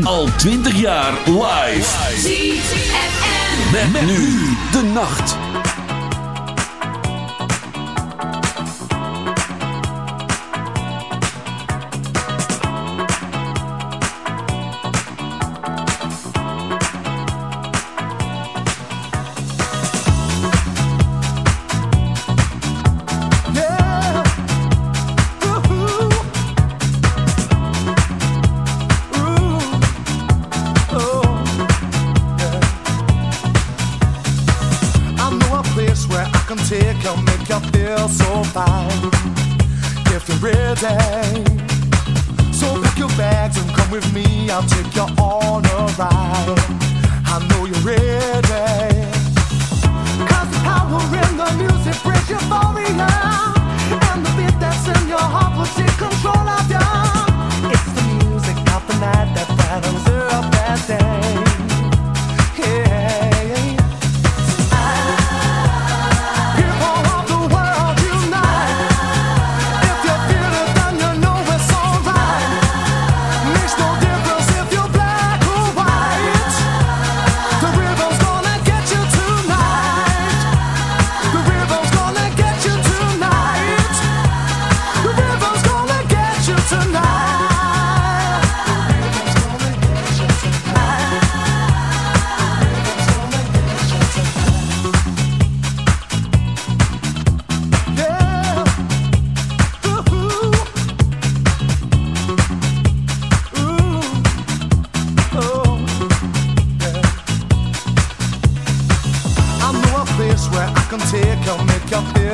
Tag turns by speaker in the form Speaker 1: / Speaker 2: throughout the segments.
Speaker 1: ZFM al 20 jaar live.
Speaker 2: ZFM.
Speaker 1: Met, met nu de nacht.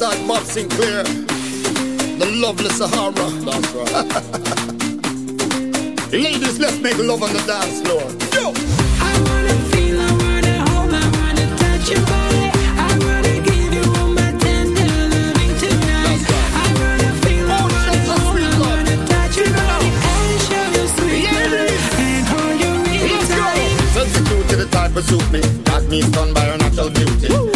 Speaker 3: alongside Bob Sinclair, the loveless Sahara. That's right. Ladies, let's make love on the dance floor. Yo!
Speaker 4: I wanna feel, I wanna hold, I wanna touch your body.
Speaker 3: Oh, suit me, that means done by her natural beauty.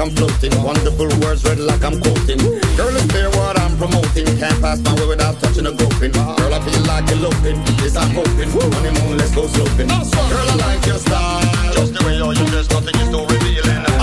Speaker 3: I'm floating. Wonderful words read like I'm quoting. Girl, it's fair what I'm promoting. Can't pass my way without touching a groping. Girl, I feel like eloping. Yes, I'm hoping. Honeymoon, let's go sloping. Girl, I like your style. Just the way you're dressed, nothing is so revealing.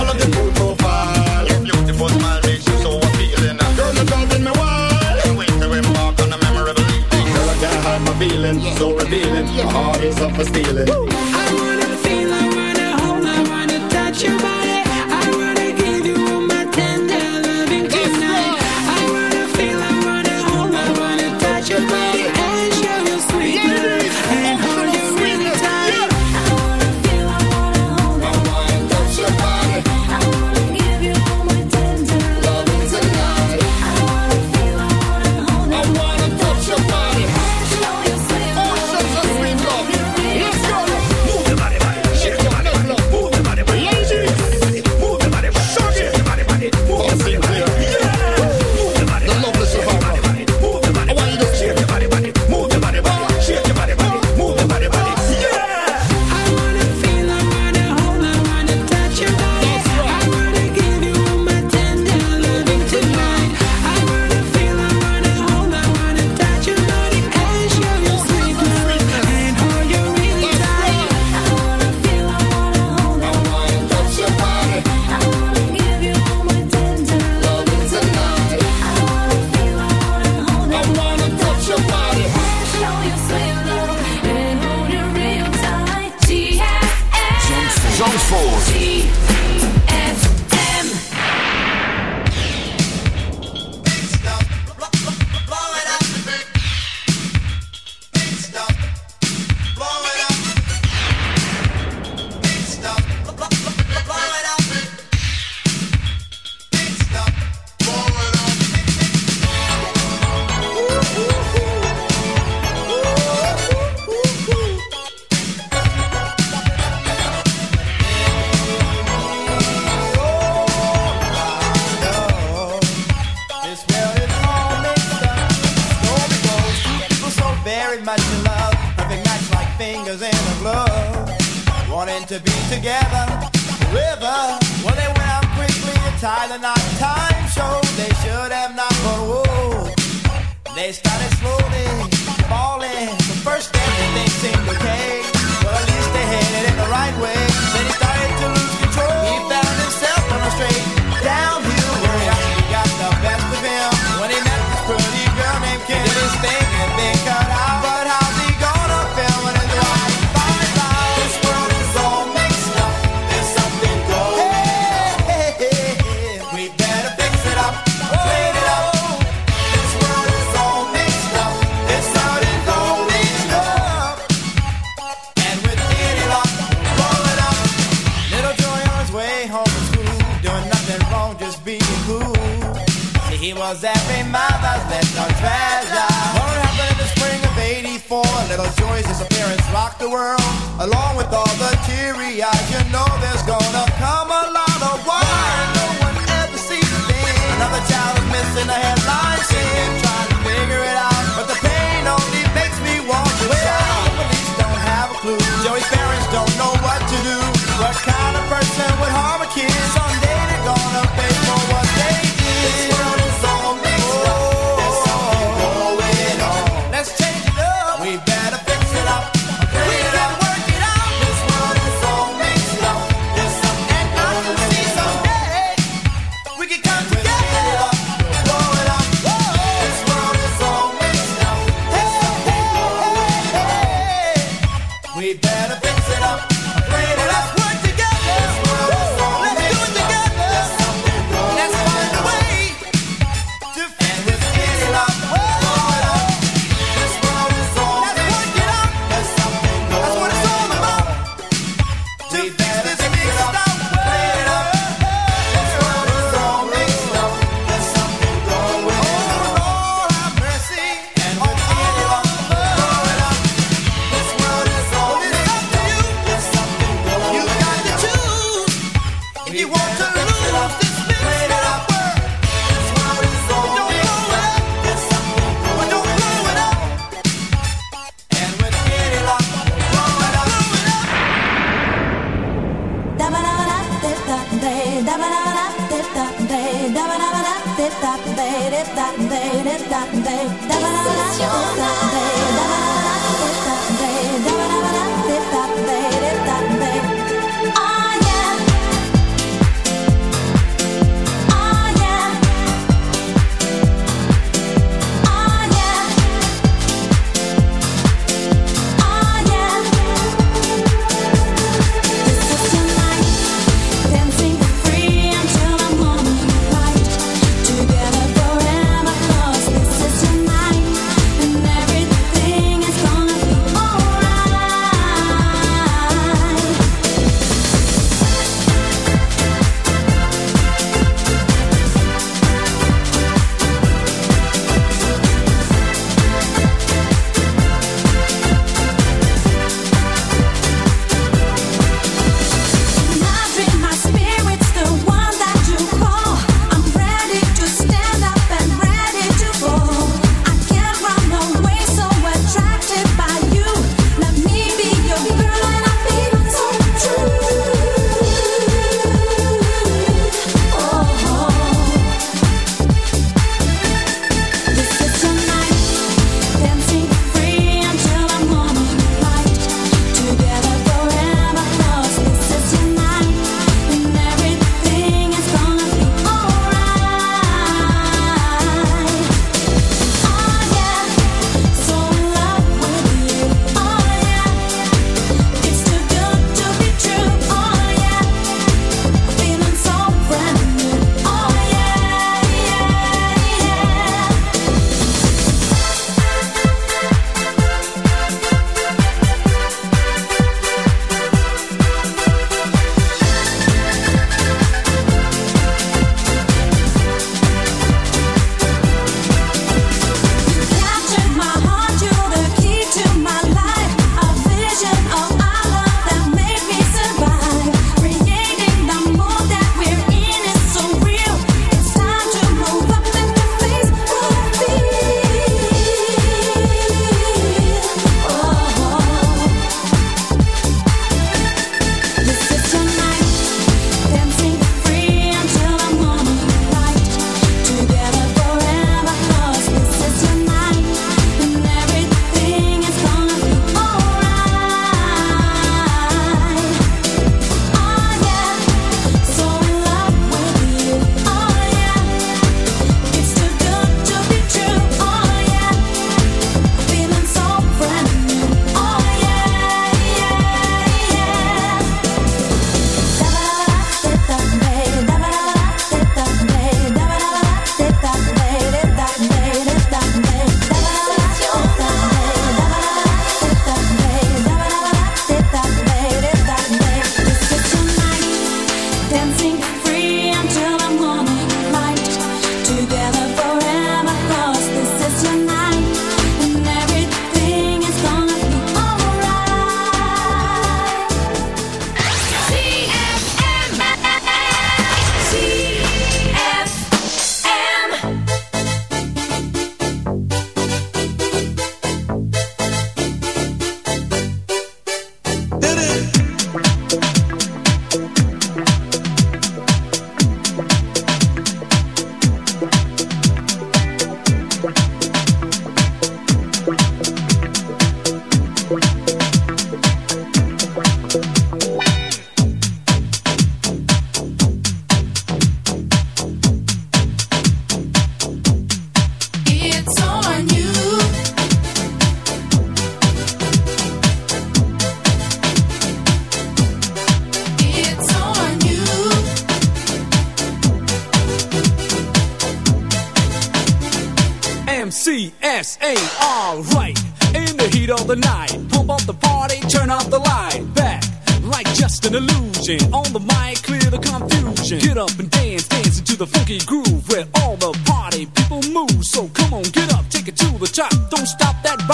Speaker 5: along with all the teary eyes, you know.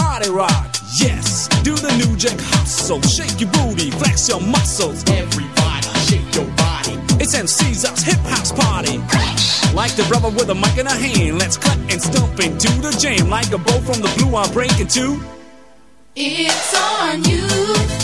Speaker 6: Body rock. Yes, do the new jack hustle. Shake your booty, flex your muscles. Everybody, shake your body. It's MC's hip house party. Like the brother with a mic in a hand, let's cut and stomp into the jam. Like a bow from the blue, I'm breaking two.
Speaker 2: It's on you.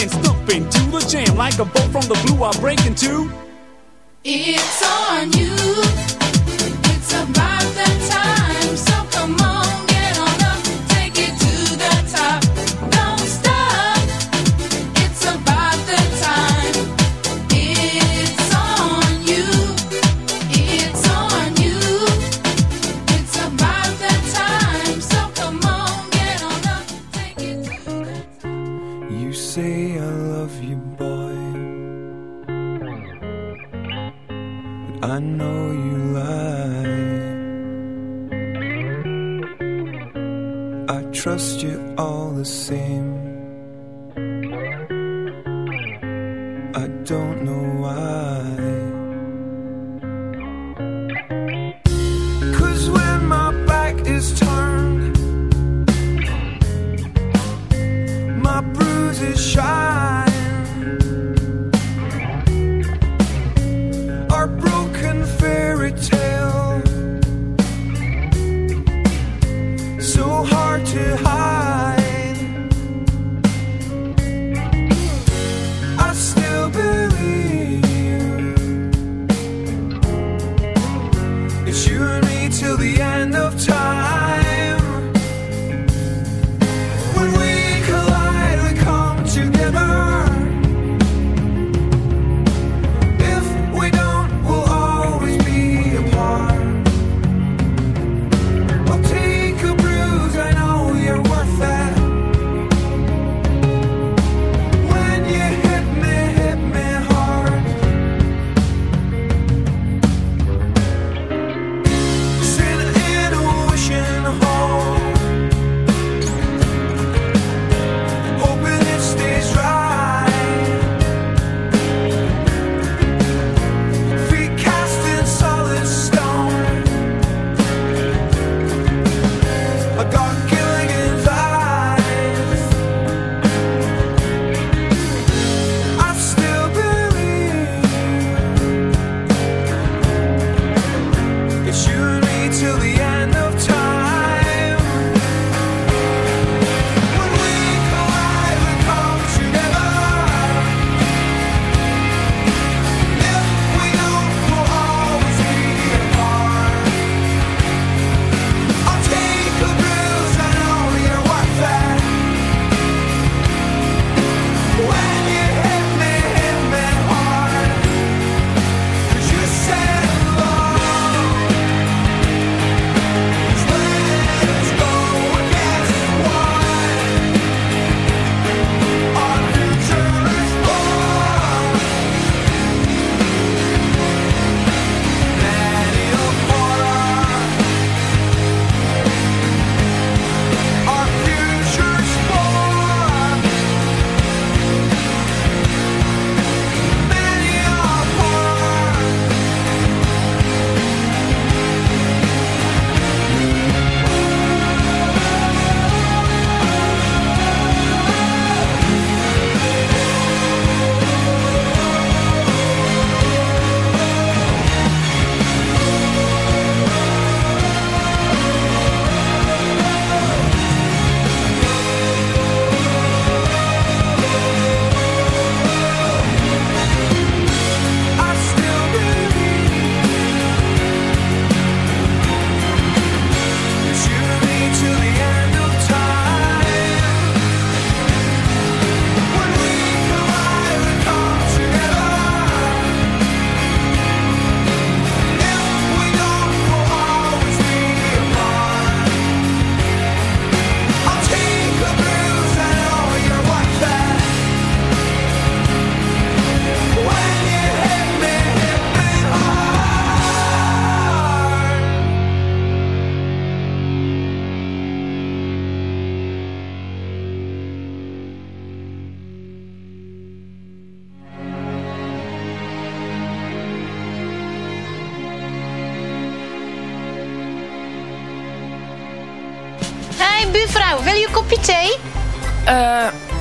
Speaker 6: jam. Like a bolt from the blue, I break into.
Speaker 2: It's on you. It's about that time.
Speaker 1: Know you lie. I trust you all the same.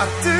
Speaker 7: I
Speaker 8: do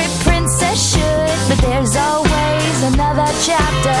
Speaker 8: chapter,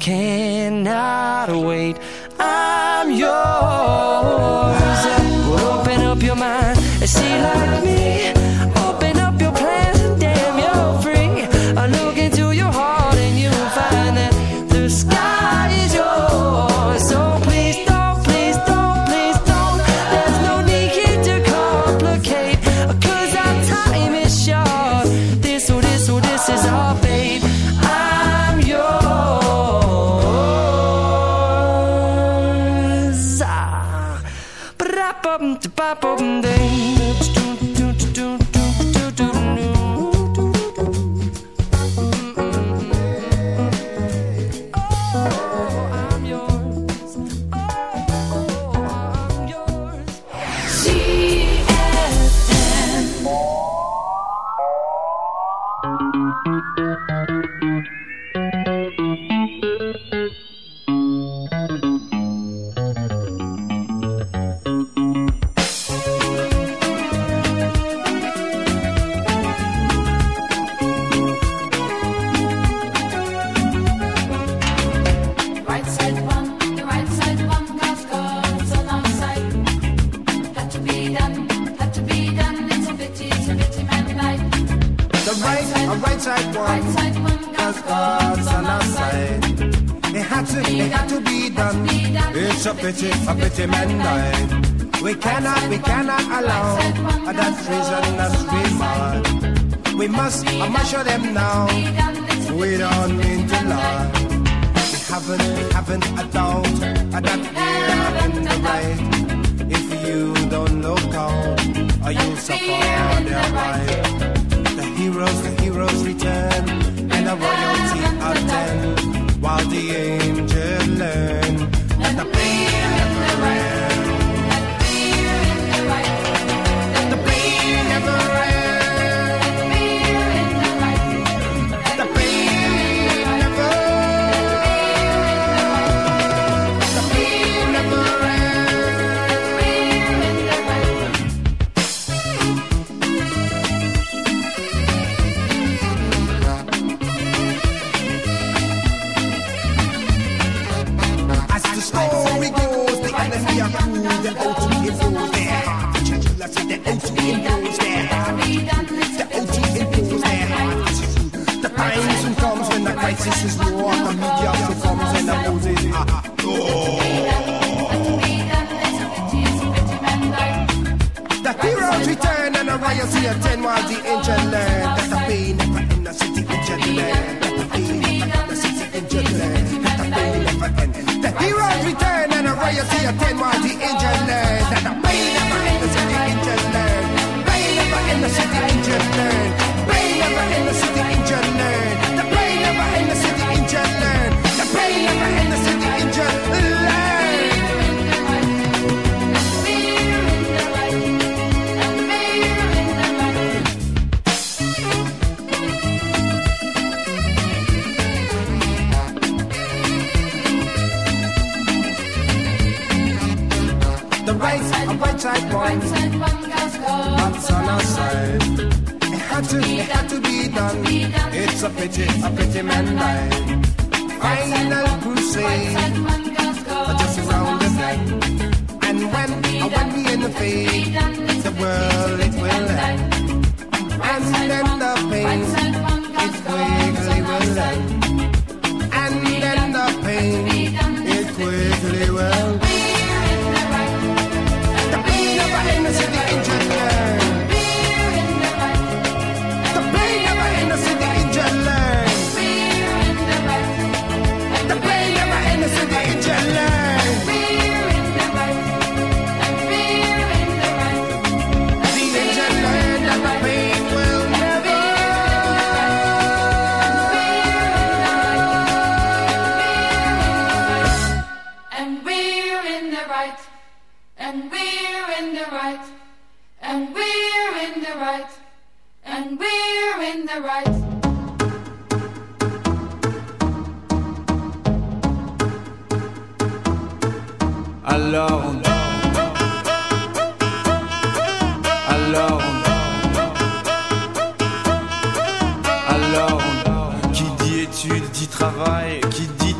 Speaker 9: cannot wait. I'm yours. Well, open up your mind and see like me.
Speaker 10: Media succumbs and the heroes return and the royalty attend while the angel learn that the pain never end, the city angel learn. That the pain end, the city angel learn. That the pain. The heroes return and the royalty attend while the angel learn Had to, had to be done. It's a pity, a pity man died. Final crusade, just around the bend. And when, when we in the fade, the world it will end. And then the pain, it quickly will end. And
Speaker 11: we're in the right, and we're in the right.
Speaker 12: Alors on Alors on Alors on Qui dit études dit travail Qui dit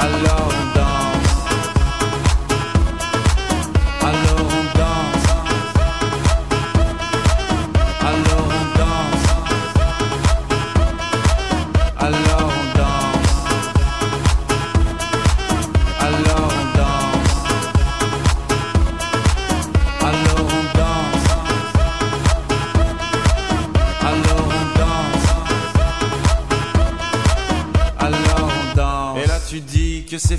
Speaker 12: alors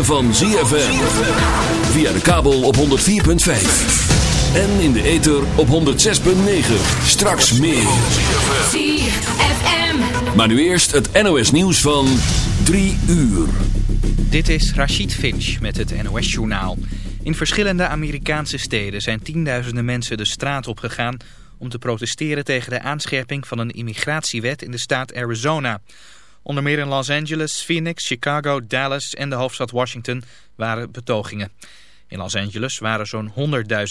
Speaker 1: Ritme van ZFM. Via de kabel op 104.5. En in de ether op 106.9. Straks meer.
Speaker 13: ZFM.
Speaker 1: Maar nu eerst het NOS nieuws van 3 uur.
Speaker 14: Dit is Rachid Finch met het NOS-journaal. In verschillende Amerikaanse steden zijn tienduizenden mensen de straat opgegaan... om te protesteren tegen de aanscherping van een immigratiewet in de staat Arizona. Onder meer in Los Angeles, Phoenix, Chicago, Dallas en de hoofdstad Washington waren betogingen. In Los Angeles waren zo'n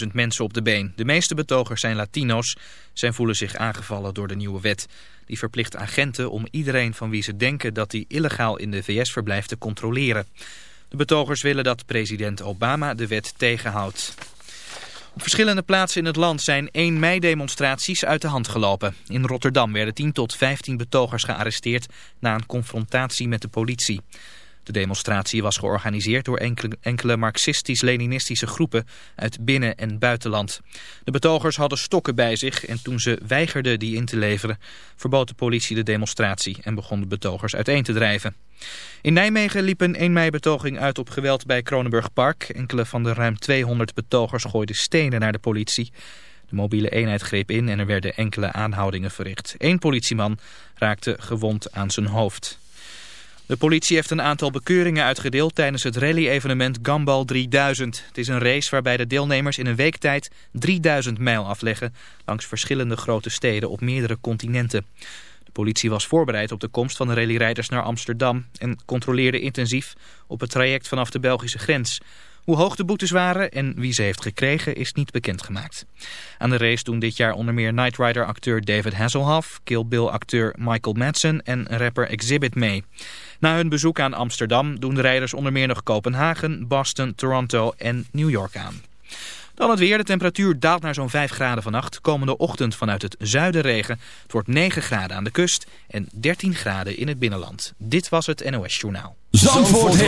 Speaker 14: 100.000 mensen op de been. De meeste betogers zijn Latino's. Zij voelen zich aangevallen door de nieuwe wet. Die verplicht agenten om iedereen van wie ze denken dat hij illegaal in de VS verblijft te controleren. De betogers willen dat president Obama de wet tegenhoudt. Op verschillende plaatsen in het land zijn 1 mei-demonstraties uit de hand gelopen. In Rotterdam werden 10 tot 15 betogers gearresteerd na een confrontatie met de politie. De demonstratie was georganiseerd door enkele, marxistisch-leninistische groepen uit binnen- en buitenland. De betogers hadden stokken bij zich en toen ze weigerden die in te leveren, verbood de politie de demonstratie en begon de betogers uiteen te drijven. In Nijmegen liep een 1 mei-betoging uit op geweld bij Kronenburg Park. Enkele van de ruim 200 betogers gooiden stenen naar de politie. De mobiele eenheid greep in en er werden enkele aanhoudingen verricht. Eén politieman raakte gewond aan zijn hoofd. De politie heeft een aantal bekeuringen uitgedeeld tijdens het rally-evenement Gambal 3000. Het is een race waarbij de deelnemers in een week tijd 3000 mijl afleggen langs verschillende grote steden op meerdere continenten. De politie was voorbereid op de komst van de rallyrijders naar Amsterdam en controleerde intensief op het traject vanaf de Belgische grens. Hoe hoog de boetes waren en wie ze heeft gekregen is niet bekendgemaakt. Aan de race doen dit jaar onder meer Knight Rider acteur David Hasselhoff, Kill Bill acteur Michael Madsen en rapper Exhibit mee. Na hun bezoek aan Amsterdam doen de rijders onder meer nog Kopenhagen, Boston, Toronto en New York aan. Dan het weer. De temperatuur daalt naar zo'n 5 graden vannacht. Komende ochtend vanuit het zuiden regen. Het wordt 9 graden aan de kust en 13 graden in het binnenland. Dit was het NOS Journaal.
Speaker 1: Zandvoort